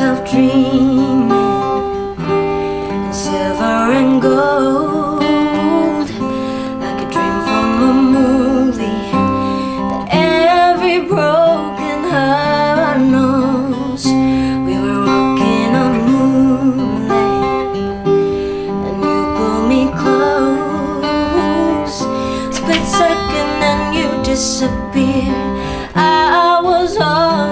Of dreaming in silver and gold, like a dream from a movie that every broken heart knows. We were walking on moonlight, and you pulled me close. Split second, and you disappear. I was all.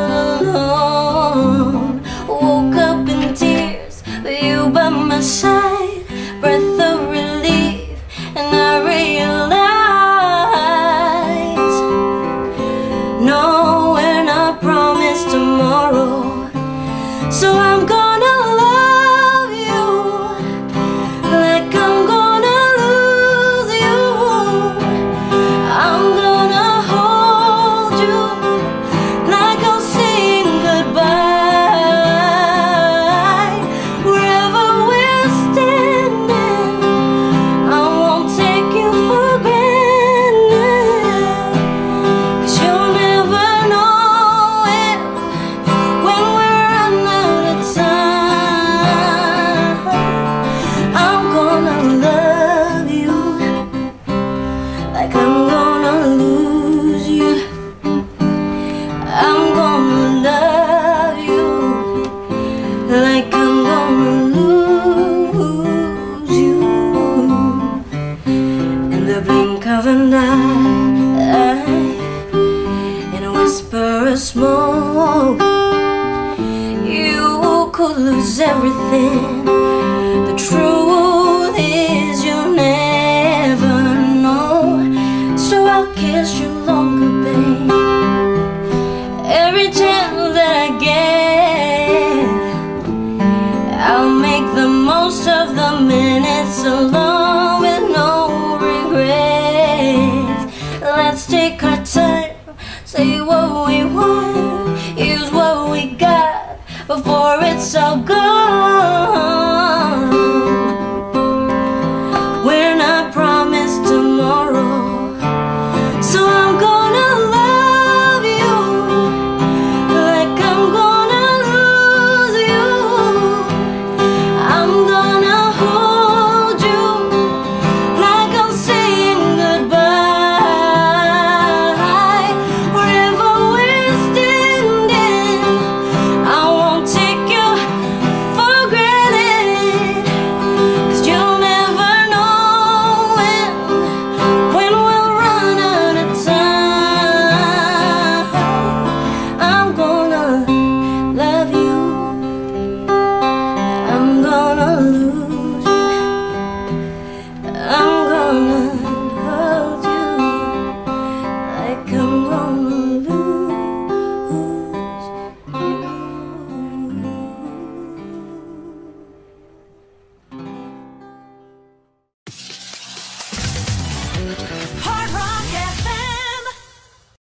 lose everything. The truth is you'll never know. So I'll kiss you longer, babe. Every chance that I get, I'll make the most of the minutes alone with no regrets. Let's take our time. Say before it's all gone.